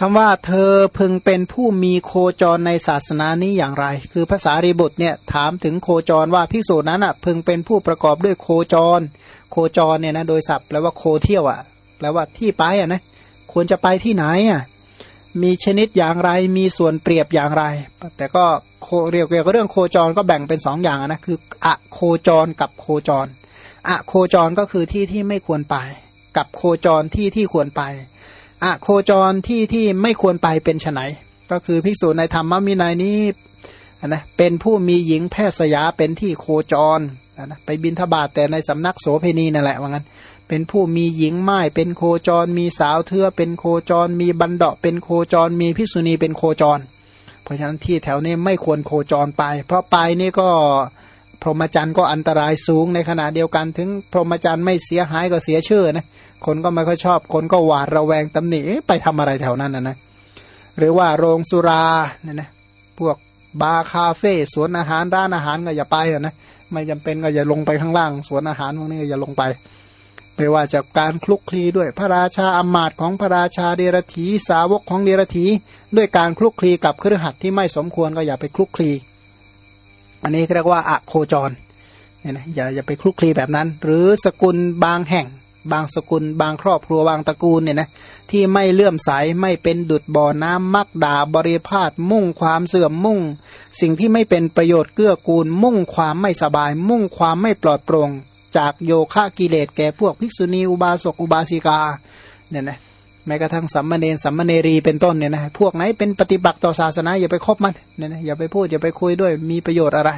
คำว่าเธอพึงเป็นผู้มีโคจรในศาสนานี้อย่างไร คือภาษารีบุตรเนี่ยถามถึงโคจรว่าพิสูจนนั้นอะพึงเป็นผู้ประกอบด้วยโคจร โคจรเนี่ยนะโดยศัพท์แปลว่าโคเที่ยวอะแปลว่าที่ไปอะนะควรจะไปที่ไหนอะมีชนิดอย่างไรมีส่วนเปรียบอย่างไร แต่ก็เรียกเกี่ยวกับเรื่องโคจรก็แบ่งเป็นสองอย่างนะคืออะโคจรกับโคจรอะโคจรก็คือที่ที่ไม่ควรไป กับโคจรที่ที่ควรไป อะโคจรที่ที่ไม่ควรไปเป็นไนก็คือภิกษุในธรรมมินัยนี้นะเป็นผู้มีหญิงแพทย์สยาเป็นที่โคจรนะไปบินทบาทแต่ในสำนักโสเพณีนั่นแหละว่างั้น เป็นผู้มีหญิงไม้เป็นโคจร มีสาวเทือเป็นโคจร มีบันเดาะเป็นโคจร มีพิษุณีเป็นโคจร เพราะฉะนั้นที่แถวนี้ไม่ควรโคจรไป เพราะไปนี่ก็ พรหมจรรย์ก็อันตรายสูงในขณะเดียวกันถึง พรหมจรรย์ไม่เสียหายก็เสียชื่อนะคนก็ไม่ค่อยชอบ คนก็หวาดระแวงตำหนิไปทำอะไรแถวนั้นนะนะหรือว่าโรงสุราเนี่ยนะพวกบาร์คาเฟ่สวนอาหารร้านอาหารก็อย่าไปนะไม่จำเป็นก็อย่าลงไปข้างล่าง สวนอาหารพวกนี้ก็อย่าลงไปไม่ว่าจากการคลุกคลีด้วยพระราชาอมาตย์ของพระราชาเดรธีสาวกของเดรธีด้วยการคลุกคลีกับเครือขัดที่ไม่สมควรก็อย่าไปคลุกคลี อันนี้เรียกว่าอะโคจรเนี่ยนะอย่าอย่าไปคลุกคลีแบบนั้น หรือสกุลบางแห่ง บางสกุล บางครอบครัวบางตระกูลเนี่ยนะที่ไม่เลื่อมใสไม่เป็นดุดบ่อน้ำมักด่าบริพาทมุ่งความเสื่อมมุ่ง สิ่งที่ไม่เป็นประโยชน์เกื้อกูล มุ่งความไม่สบาย มุ่งความไม่ปลอดโปร่งจากโยคะกิเลสแก่พวกภิกษุณีอุบาสกอุบาสิกาเนี่ยนะ แม้กระทั่งสัมมาเนสัมมาเนรีเป็นต้นเนี่ยนะพวกไหนเป็นปฏิบัติต่อศาสนาอย่าไปคบมันเนี่ยนะอย่าไปพูดอย่าไปคุยด้วยมีประโยชน์อะไร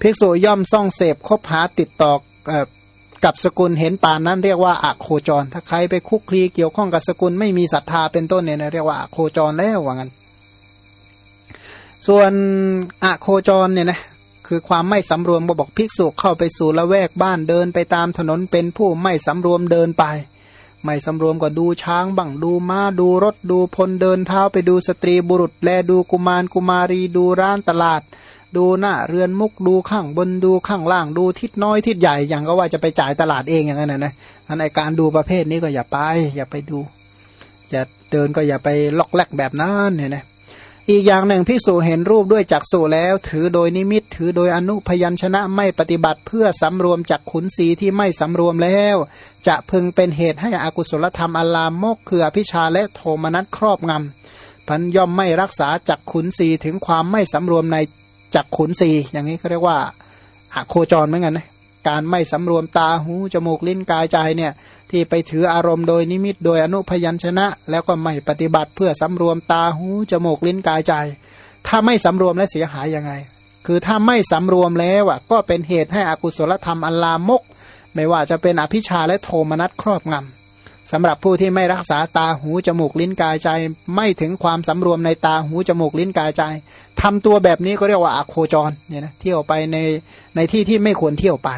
ภิกษุย่อมซ่องเสพคบหาติดต่อกับสกุลเห็นป่านนั้นเรียกว่าอะโคจร ถ้าใครไปคุกคลีเกี่ยวข้องกับสกุลไม่มีศรัทธาเป็นต้นเนี่ยนะเรียกว่าอะโคจรแล้วว่างั้น ส่วนอะโคจรเนี่ยนะคือความไม่สำรวมบอกภิกษุเข้าไปสู่ละแวกบ้านเดินไปตามถนนเป็นผู้ไม่สำรวมเดินไป ไม่สำรวมก็ดูช้างบังดูม้าดูรถดูพลเดินเท้าไปดูสตรีบุรุษ แลดูกุมารกุมารีดูร้านตลาด ดูหน้าเรือนมุกดูข้างบนดูข้างล่างดูทิศน้อยทิศใหญ่อย่างก็ว่าจะไปจ่ายตลาดเองอย่างนั้นนะนะอันในการดูประเภทนี้ก็อย่าไป อย่าไปดูอย่าเดินก็อย่าไปล็อกแลกแบบนั้นเนี่ยนะ อีกอย่างหนึ่งพิสูจเห็นรูปด้วยจักษุแล้ว ถือโดยนิมิต ถือโดยอนุพยัญชนะไม่ปฏิบัติเพื่อสำรวมจากขุนศีที่ไม่สำรวมแล้ว จะพึงเป็นเหตุให้อกุศลธรรมอลามโมกคืออภิชาและโทมนัสครอบงำพันย่อมไม่รักษาจากขุนศีถึงความไม่สำรวมในจักขุนศีอย่างนี้เขาเรียกว่าอโคจรเหมือนกันนะ การไม่สำรวมตาหูจมูกลิ้นกายใจเนี่ยที่ไปถืออารมณ์โดยนิมิตโดยอนุพยัญชนะ แล้วก็ไม่ปฏิบัติเพื่อสำรวมตาหูจมูกลิ้นกายใจ ถ้าไม่สำรวมและเสียหายยังไง คือถ้าไม่สำรวมแล้วอะก็เป็นเหตุให้อกุศลธรรมอันลามก ไม่ว่าจะเป็นอภิชาและโทมนัสครอบงำ สำหรับผู้ที่ไม่รักษาตาหูจมูกลิ้นกายใจ ไม่ถึงความสำรวมในตาหูจมูกลิ้นกายใจทำตัวแบบนี้ก็เรียกว่าอโคจรเนี่ยนะเที่ยวไปในในที่ที่ไม่ควรเที่ยวไป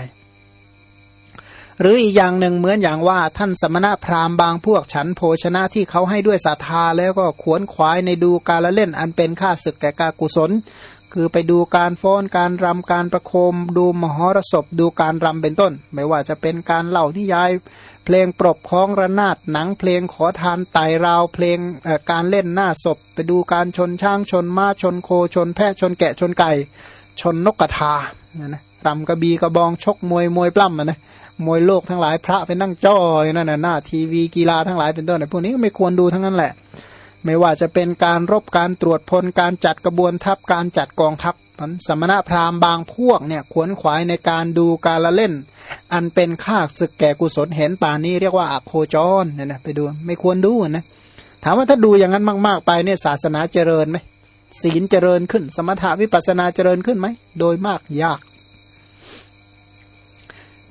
หรืออีกอย่างหนึ่งเหมือนอย่างว่าท่านสมณะพราหมณ์บางพวกฉันโภชนะที่เขาให้ด้วยศรัทธาแล้วก็ขวนขวายในดูการละเล่นอันเป็นค่าศึกแก่กากุศล คือไปดูการฟ้อนการรำการประโคม ดูมหรสพดูการรำเป็นต้น ไม่ว่าจะเป็นการเล่านิยาย เพลงปรบคล้องระนาดหนังเพลงขอทานไต่ราวเพลงการเล่นหน้าศพ ไปดูการชนช้างชนม้าชนโคชนแพะชนแกะชนไก่ ชนนกกระทาเนี่ยนะรำกระบีกระบองชกมวยมวยปล้ำนะมวยโลกทั้งหลายพระเป็นนั่งจ้อยนั่นน่ะหน้าทีวีกีฬาทั้งหลายเป็นต้นพวกนี้ไม่ควรดูทั้งนั้นแหละ ไม่ว่าจะเป็นการรบการตรวจพลการจัดกระบวนทัพการจัดกองทัพ สมณะพราหมณ์บางพวกเนี่ยขวนขวายในการดูการละเล่น อันเป็นค่าศึกแก่กุศลเห็นป่านี้เรียกว่าอโคจรเนี่ยนะไปดูไม่ควรดูนะถามว่าถ้าดูอย่างนั้นมาก ๆ ไปเนี่ยศาสนาเจริญไหมศีลเจริญขึ้น สมถาวิปัสนาเจริญขึ้นไหมโดยมากยาก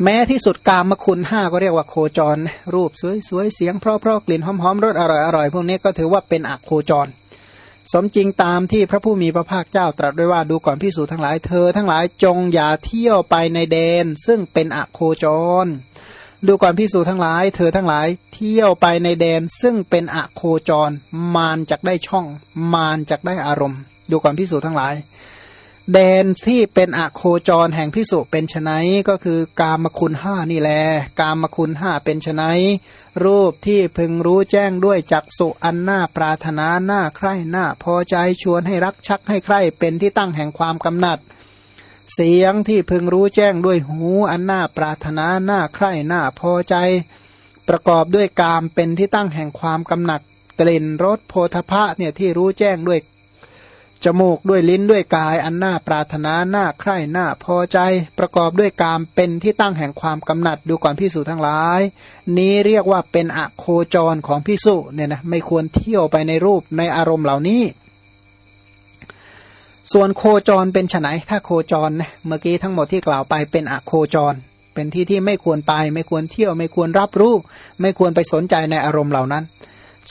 แม้ที่สุดกามคุณห้าก็เรียกว่าโคจร รูปสวยๆเสียงเพราะๆกลิ่นหอมๆรสอร่อยๆพวกนี้ก็ถือว่าเป็นอโคจร สมจริงตามที่พระผู้มีพระภาคเจ้าตรัสไว้ว่าดูก่อนพิสูจทั้งหลายเธอ ทั้งหลายจงอย่าเที่ยวไปในแดน ซึ่งเป็นอโคจร ดูก่อนพิสูจทั้งหลาย เธอทั้งหลายเที่ยวไปในแดนซึ่งเป็นอโคจร มานจากได้ช่อง มานจากได้อารมณ์ ดูก่อนพิสูจทั้งหลาย แดนที่เป็นอโคจรแห่งพิสุเป็นไนก็คือกามคุณห้านี่แหละกามคุณห้าเป็นไนรูปที่พึงรู้แจ้งด้วยจักสุอันหน้าปรารถนาหน้าใคร่หน้าพอใจชวนให้รักชักให้ใคร่เป็นที่ตั้งแห่งความกำหนัด เสียงที่พึงรู้แจ้งด้วยหูอันหน้าปรารถนาหน้าใคร่หน้าพอใจ ประกอบด้วยกามเป็นที่ตั้งแห่งความกำหนัดกลิ่นรสโพธพะเนี่ยที่รู้แจ้งด้วย จมูกด้วยลิ้นด้วยกายอันน่าปรารถนาหน้าใคร่หน้าพอใจ ประกอบด้วยกามเป็นที่ตั้งแห่งความกำหนัดดูก่อนพิสูจทั้งหลาย นี้เรียกว่าเป็นอโคจรของพิสูจเนี่ยนะไม่ควรเที่ยวไปในรูปในอารมณ์เหล่านี้ ส่วนโคจรเป็นไนถ้าโคจรนะเมื่อกี้ทั้งหมดที่กล่าวไปเป็นอโคจร เป็นที่ที่ไม่ควรไป ไม่ควรเที่ยวไม่ควรรับรู้ ไม่ควรไปสนใจในอารมณ์เหล่านั้น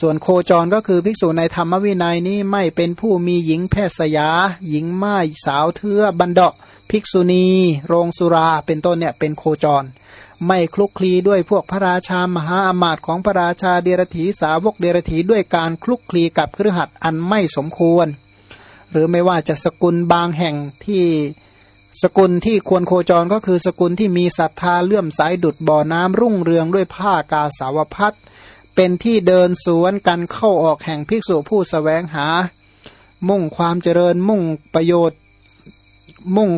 ส่วนโคจรก็คือภิกษุในธรรมวินัยนี้ไม่เป็นผู้มีหญิงแพทย์สยา หญิงไม้สาวเทือบันเดาะภิกษุณี โรงสุราเป็นต้นเนี่ยเป็นโคจร ไม่คลุกคลีด้วยพวกพระราชามหาอมาตย์ของพระราชาเดรถีสาวกเดรถีด้วยการคลุกคลีกับเครือขัดอันไม่สมควร หรือไม่ว่าจะสกุลบางแห่งที่สกุลที่ควรโคจรก็คือสกุลที่มีศรัทธาเลื่อมสายดุดบ่อน้ำรุ่งเรืองด้วยผ้ากาสาวพัด เป็นที่เดินสวนกันเข้าออกแห่งภิกษุผู้สแสวงหา มุ่งความเจริญมุ่งประโยชน์ มุ่ง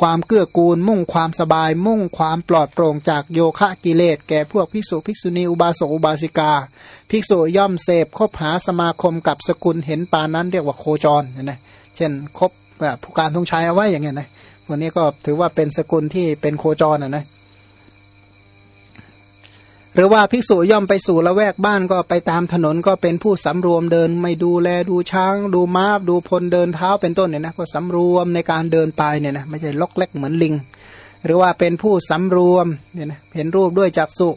ความเกื้อกูล มุ่งความสบาย มุ่งความปลอดโปร่งจากโยคะกิเลสแก่พวกภิกษุภิกษุณีอุบาสกอุบาสิกา ภิกษุย่อมเสพคบหาสมาคมกับสกุลเห็นปานั้นเรียกว่าโคจรนะเช่นคบแบบผู้การทงชัยเอาไว้อย่างเงี้ยนะวันนี้ก็ถือว่าเป็นสกุลที่เป็นโคจรนะนะ หรือว่าภิกษุย่อมไปสู่ละแวกบ้านก็ไปตามถนนก็เป็นผู้สำรวมเดิน ไม่ดูแลดูช้าง ดูม้าดูพลเดินเท้าเป็นต้นเนี่ยนะก็สำรวมในการเดินไปเนี่ยนะไม่ใช่ล็อกเล็กเหมือนลิง หรือว่าเป็นผู้สำรวมเนี่ยนะเห็นรูปด้วยจักษุ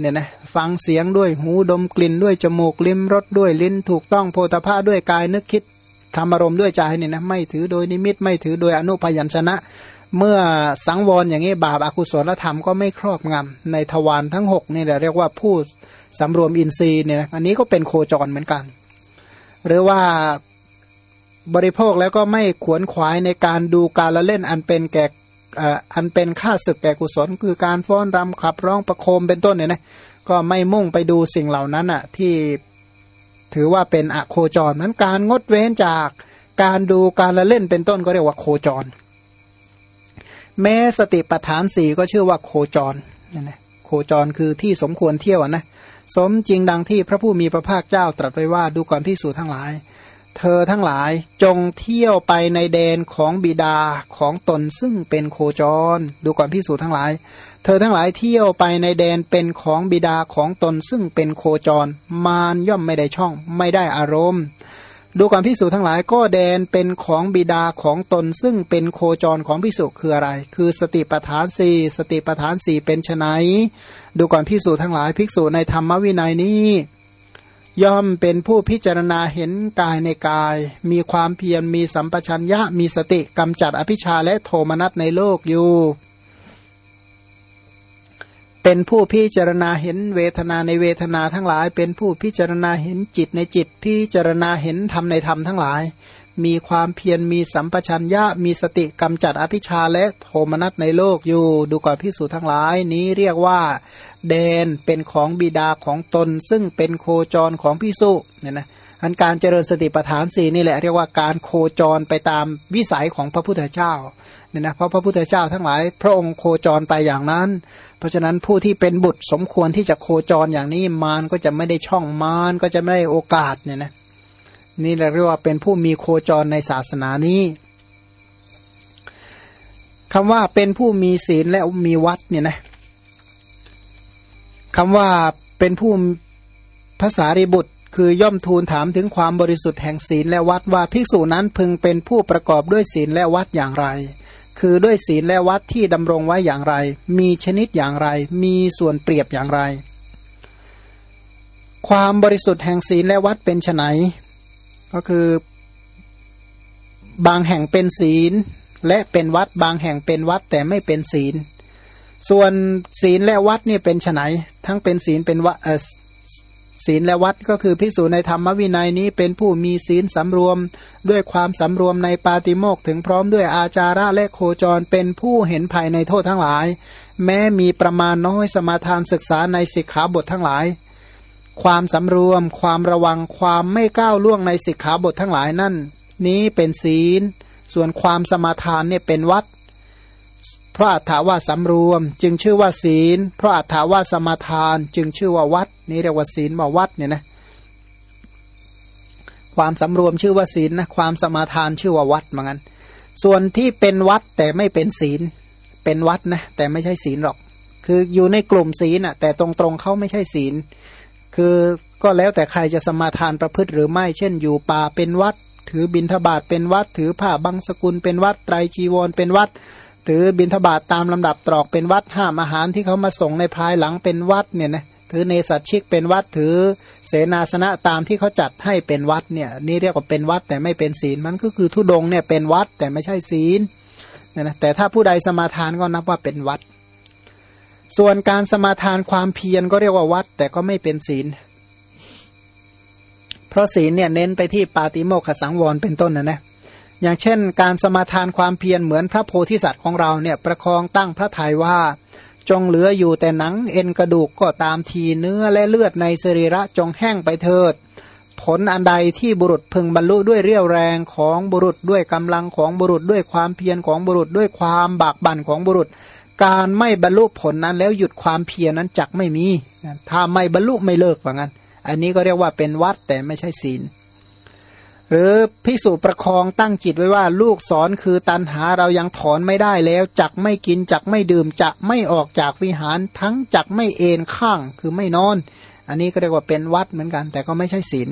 เนี่ยนะฟังเสียงด้วยหูดมกลิ่นด้วยจมูกลิ้มรสด้วยลิ้นถูกต้องโพธาภาด้วยกายนึกคิดทำอารมณ์ด้วยใจเนี่ยนะไม่ถือโดยนิมิตไม่ถือโดยอนุพยัญชนะ เมื่อสังวรอย่างนี้บาปอากุศลธรรมก็ไม่ครอบงำในทวารทั้งหกนี่แหละเรียกว่าผู้สำรวมอินทรีย์เนี่ยอันนี้ก็เป็นโคจรเหมือนกัน หรือว่าบริโภคแล้วก็ไม่ขวนขวายในการดูการละเล่นอันเป็นแก่อันเป็นค่าศึกแก่กุศล คือการฟ้อนรำขับร้องประโคมเป็นต้นเนี่ยนะก็ไม่มุ่งไปดูสิ่งเหล่านั้นอะที่ถือว่าเป็นอโคจรนั้นการงดเว้นจากการดูการละเล่นเป็นต้นก็เรียกว่าโคจร แม้สติปัฏฐานสี่ก็ชื่อว่าโคจรนั่นแหละโคจรคือที่สมควรเที่ยวนะสมจริงดังที่พระผู้มีพระภาคเจ้าตรัสไว้ว่าดูก่อนที่สู่ทั้งหลาย เธอทั้งหลายจงเที่ยวไปในแดนของบิดาของตนซึ่งเป็นโคจร ดูก่อนพิสูจทั้งหลาย เธอทั้งหลายเที่ยวไปในแดนเป็นของบิดาของตนซึ่งเป็นโคจร มารย่อมไม่ได้ช่องไม่ได้อารมณ์ ดูก่อนพิสูจทั้งหลายก็แดนเป็นของบิดาของตนซึ่งเป็นโคจรของพิสุคืออะไร คือสติปัฏฐานสี่สติปัฏฐานสี่เป็นไนดูก่อนพิสูจทั้งหลายภิกษุในธรรมวินัยนี้ ย่อมเป็นผู้พิจารณาเห็นกายในกาย มีความเพียรมีสัมปชัญญะมีสติกำจัดอภิชาและโทมนัสในโลกอยู่ เป็นผู้พิจารณาเห็นเวทนาในเวทนาทั้งหลาย เป็นผู้พิจารณาเห็นจิตในจิต พิจารณาเห็นธรรมในธรรมทั้งหลาย มีความเพียรมีสัมปชัญญะมีสติกำจัดอภิชาและโทมนัสในโลกอยู่ ดูก่อนพิสูจทั้งหลายนี้เรียกว่าเดนเป็นของบิดาของตนซึ่งเป็นโคจรของพิสุเนี่ยนะ อันการเจริญสติปัฏฐานสี่นี่แหละเรียกว่าการโคจรไปตามวิสัยของพระพุทธเจ้าเนี่ยนะเพราะพระพุทธเจ้าทั้งหลาย พระองค์โคจรไปอย่างนั้น เพราะฉะนั้นผู้ที่เป็นบุตรสมควรที่จะโคจรอย่างนี้มารก็จะไม่ได้ช่องมารก็จะไม่ได้โอกาสเนี่ยนะนี่เรียกว่าเป็นผู้มีโคจรในศาสนานี้คำว่าเป็นผู้มีศีลและมีวัดเนี่ยนะคำว่าเป็นผู้ภาษาริบุตร คือย่อมทูลถามถึงความบริสุทธิ์แห่งศีลและวัดว่าภิกษุนั้นพึงเป็นผู้ประกอบด้วยศีลและวัดอย่างไร คือด้วยศีลและวัดที่ดำรงไว้อย่างไร มีชนิดอย่างไร มีส่วนเปรียบอย่างไร ความบริสุทธิ์แห่งศีลและวัดเป็นไนก็คือบางแห่งเป็นศีล และเป็นวัดบางแห่งเป็นวัดแต่ไม่เป็นศีล ส่วนศีลและวัดนี่เป็นไนทั้งเป็นศีลเป็นวัด ศีลและวัดก็คือพิสูจในธรรมวินัยนี้เป็นผู้มีศีลสำรวม ด้วยความสำรวมในปาติโมกถึงพร้อมด้วยอาจาระและโคจรเป็นผู้เห็นภัยในโทษทั้งหลาย แม้มีประมาณน้อยสมาทานศึกษาในสิกขาบททั้งหลาย ความสำรวม ความระวังความไม่ก้าวล่วงในสิกขาบททั้งหลายนั่น นี้เป็นศีล ส่วนความสมาทานเนี่ยเป็นวัด เพราะอัฏฐาว่าสำรวม จึงชื่อว่าศีล เพราะอัฏฐาว่าสมาทาน จึงชื่อว่าวัด นี่เรียกว่าศีลว่าวัดเนี่ยนะความสำรวมชื่อว่าศีลนะความสมาทานชื่อว่าวัดเหมือนกันส่วนที่เป็นวัดแต่ไม่เป็นศีล เป็นวัดนะแต่ไม่ใช่ศีลหรอก คืออยู่ในกลุ่มศีลอะ แต่ตรงๆเขาไม่ใช่ศีล คือก็แล้วแต่ใครจะสมาทานประพฤติหรือไม่ เช่น อยู่ป่าเป็นวัด ถือบิณฑบาตเป็นวัด ถือผ้าบางสกุลเป็นวัดไตรจีวรเป็นวัด ถือบิณฑบาตตามลำดับตรอกเป็นวัดห้ามอาหารที่เขามาส่งในภายหลังเป็นวัดเนี่ยนะถือเนสัตชิกเป็นวัดถือเสนาสนะตามที่เขาจัดให้เป็นวัดเนี่ยนี่เรียกว่าเป็นวัดแต่ไม่เป็นศีลมันก็คือทุดงเนี่ยเป็นวัดแต่ไม่ใช่ศีลเนี่ยนะแต่ถ้าผู้ใดสมาทานก็นับว่าเป็นวัด ส่วนการสมาทานความเพียรก็เรียกว่าวัด แต่ก็ไม่เป็นศีล เพราะศีลเนี่ยเน้นไปที่ปาติโมกขสังวรเป็นต้นนะนะ อย่างเช่น การสมาทานความเพียรเหมือนพระโพธิสัตว์ของเราเนี่ยประคองตั้งพระทัยว่า จงเหลืออยู่แต่หนังเอ็นกระดูกก็ตามทีเนื้อและเลือดในสรีระจงแห้งไปเถิด ผลอันใดที่บุรุษพึงบรรลุด้วยเรี่ยวแรงของบุรุษด้วยกำลังของบุรุษด้วยความเพียรของบุรุษด้วยความบากบั่นของบุรุษ การไม่บรรลุผลนั้นแล้วหยุดความเพียรนั้นจักไม่มีถ้าไม่บรรลุไม่เลิกว่างั้น อันนี้ก็เรียกว่าเป็นวัดแต่ไม่ใช่ศีล หรือพิสูจประคองตั้งจิตไว้ว่าลูกสอนคือตันหาเรายังถอนไม่ได้แล้วจักไม่กินจักไม่ดื่มจะไม่ออกจากวิหารทั้งจักไม่เอนข้างคือไม่นอน อันนี้ก็เรียกว่าเป็นวัดเหมือนกัน แต่ก็ไม่ใช่ศีล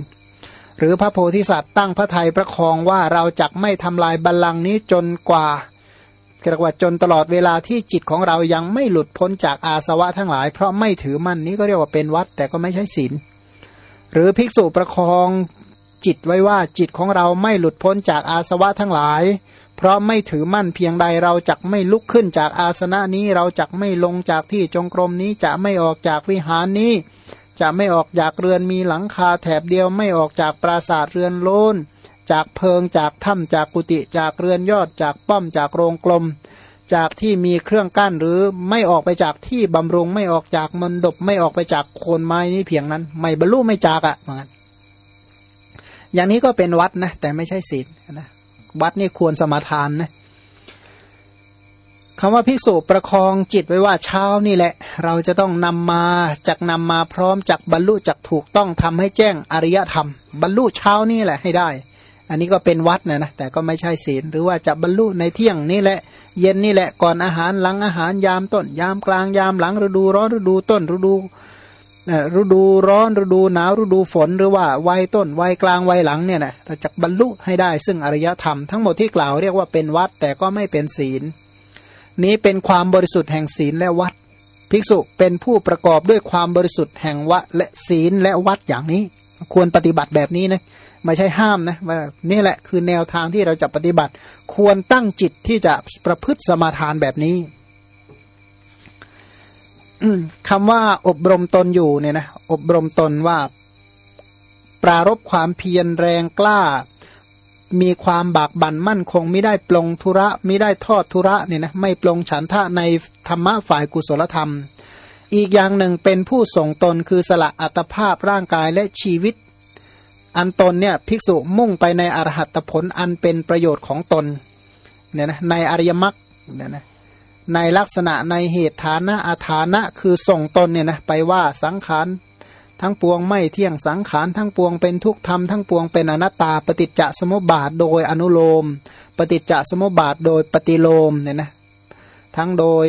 หรือพระโพธิสัตว์ตั้งพระทัยประคองว่าเราจักไม่ทำลายบัลลังก์นี้จนกว่าเรียกว่าจนตลอดเวลาที่จิตของเรายังไม่หลุดพ้นจากอาสวะทั้งหลาย เพราะไม่ถือมั่นนี้ก็เรียกว่าเป็นวัดแต่ก็ไม่ใช่ศีลหรือภิกษุประคอง จิตไว้ว่าจิตของเราไม่หลุดพ้นจากอาสวะทั้งหลาย เพราะไม่ถือมั่นเพียงใดเราจักไม่ลุกขึ้นจากอาสนะนี้เราจักไม่ลงจากที่จงกรมนี้จะไม่ออกจากวิหารนี้ จะไม่ออกจากเรือนมีหลังคาแถบเดียวไม่ออกจากปราสาทเรือนโลนจากเพิงจากถ้ำจากกุฏิจากเรือนยอดจากป้อมจากโรงกลม จากที่มีเครื่องกั้นหรือไม่ออกไปจากที่บำรุงไม่ออกจากมนดบไม่ออกไปจากโคนไม้นี้เพียงนั้น ไม่บรรลุไม่จากอะ่ะเหมือนกัน อย่างนี้ก็เป็นวัดนะแต่ไม่ใช่ศีลนะวัดนี่ควรสมาทานนะคำว่าภิกษุประคองจิตไว้ว่าเช้านี่แหละ เราจะต้องนำมาจากนำมาพร้อมจากบรรลุจากถูกต้องทำให้แจ้งอริยธรรม บรรลุเช้านี่แหละให้ได้ อันนี้ก็เป็นวัดนะนะแต่ก็ไม่ใช่ศีล หรือว่าจะบรรลุในเที่ยงนี่แหละ เย็นนี่แหละก่อนอาหารหลังอาหารยามต้น ยามกลางยามหลังฤดูร้อนฤดูต้นฤดู ฤดูร้อนฤดูหนาวฤดูฝนหรือว่าวัยต้นวัยกลางวัยหลังเนี่ยนะเราจะบรรลุให้ได้ซึ่งอริยธรรมทั้งหมดที่กล่าวเรียกว่าเป็นวัดแต่ก็ไม่เป็นศีล นี้เป็นความบริสุทธิ์แห่งศีลและวัด ภิกษุเป็นผู้ประกอบด้วยความบริสุทธิ์แห่งวัดและศีลและวัดอย่างนี้ ควรปฏิบัติแบบนี้นะไม่ใช่ห้ามนะว่านี่แหละคือแนวทางที่เราจะปฏิบัติ ควรตั้งจิตที่จะประพฤติสมาทานแบบนี้ คำว่าอบรมตนอยู่เนี่ยนะอบรมตนว่า ปรารบความเพียรแรงกล้า มีความบากบั่นมั่นคงไม่ได้ปลงธุระไม่ได้ทอดธุระเนี่ยนะไม่ปลงฉันทะในธรรมะฝ่ายกุศลธรรม อีกอย่างหนึ่งเป็นผู้ส่งตนคือสละอัตภาพร่างกายและชีวิต อันตนเนี่ยภิกษุมุ่งไปในอรหัตผลอันเป็นประโยชน์ของตนเนี่ยนะในอริยมรรคเนี่ยนะ ในลักษณะในเหตุฐานะอาฐานะคือส่งตนเนี่ยนะไปว่าสังขารทั้งปวงไม่เที่ยงสังขารทั้งปวงเป็นทุกธรรมทั้งปวงเป็นอนัตตา ปฏิจจสมุปบาทโดยอนุโลม ปฏิจจสมุปบาทโดยปฏิโลมเนี่ยนะทั้งโดย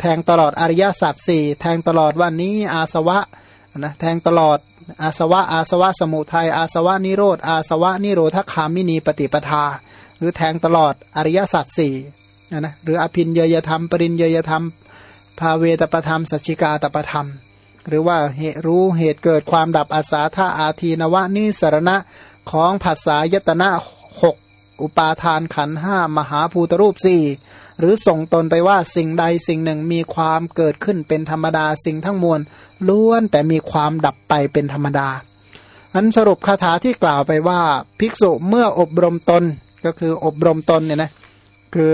แทงตลอดอริยสัจสี่แทงตลอดว่านี้อาสวะนะแทงตลอดอาสวะ อาสวะสมุทัยอาสวะนิโรธอาสวะนิโรธคามินีปฏิปทา หรือแทงตลอดอริยสัจสี่ นะนะหรืออภินเยยธรรม ปริญเยยธรรม ภาเวตประธรรม สัจจิกาตประธรรม หรือว่าเหตุรู้เหตุเกิดความดับอาสาธาอาทีนวะนิสรณะของภาษายตนะหกอุปาทานขันห้ามหาภูตรูปสี่หรือส่งตนไปว่าสิ่งใดสิ่งหนึ่งมีความเกิดขึ้นเป็นธรรมดาสิ่งทั้งมวลล้วนแต่มีความดับไปเป็นธรรมดาอันสรุปคาถาที่กล่าวไปว่า ภิกษุเมื่ออบรมตนก็คืออบรมตนเนี่ยนะคือ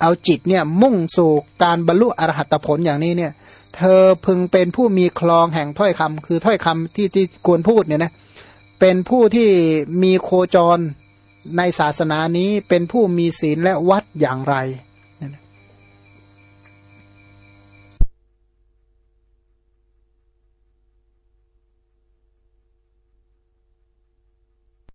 เอาจิตเนี่ยมุ่งสู่การบรรลุอรหัตผลอย่างนี้เนี่ย เธอพึงเป็นผู้มีคลองแห่งถ้อยคำคือถ้อยคำที่ที่ควรพูดเนี่ยนะเป็นผู้ที่มีโคจรในศาสนานี้เป็นผู้มีศีลและวัดอย่างไร